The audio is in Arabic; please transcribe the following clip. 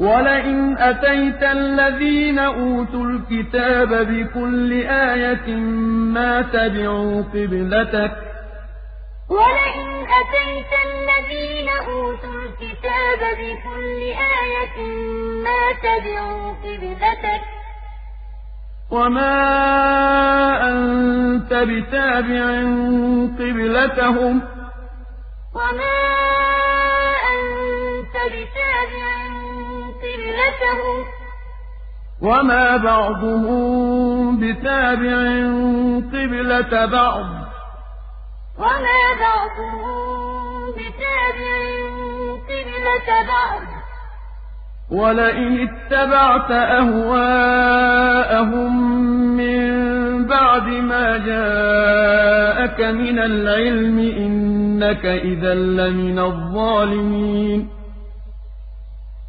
وَلَئِنْ أَتَيْتَ الَّذِينَ أُوتُوا الْكِتَابَ بِكُلِّ آيَةٍ مَّا تَبِعُوا قِبْلَتَكَ وَلَئِنْ أَتَيْتَ الَّذِينَ أُوتُوا الْكِتَابَ بِكُلِّ آيَةٍ مَّا تَبِعُوا قِبْلَتَكَ وَمَا أَنتَ بِتَابِعٍ قِبْلَتَهُمْ وَمَا قِبْلَتَهُمْ ۚ وَمَا بَعْضُهُم بِتَابِعٍ قِبْلَةَ بَعْضٍ ۚ. وَمَا بَعْضُهُم بِتَابِعٍ قِبْلَةَ بَعْضٍ ۚ. وَلَئِنِ اتَّبَعْتَ أَهْوَاءَهُم مِّن بَعْدِ مَا جَاءَكَ مِنَ الْعِلْمِ ۙ إِنَّكَ إِذًا لَّمِنَ الظَّالِمِينَ.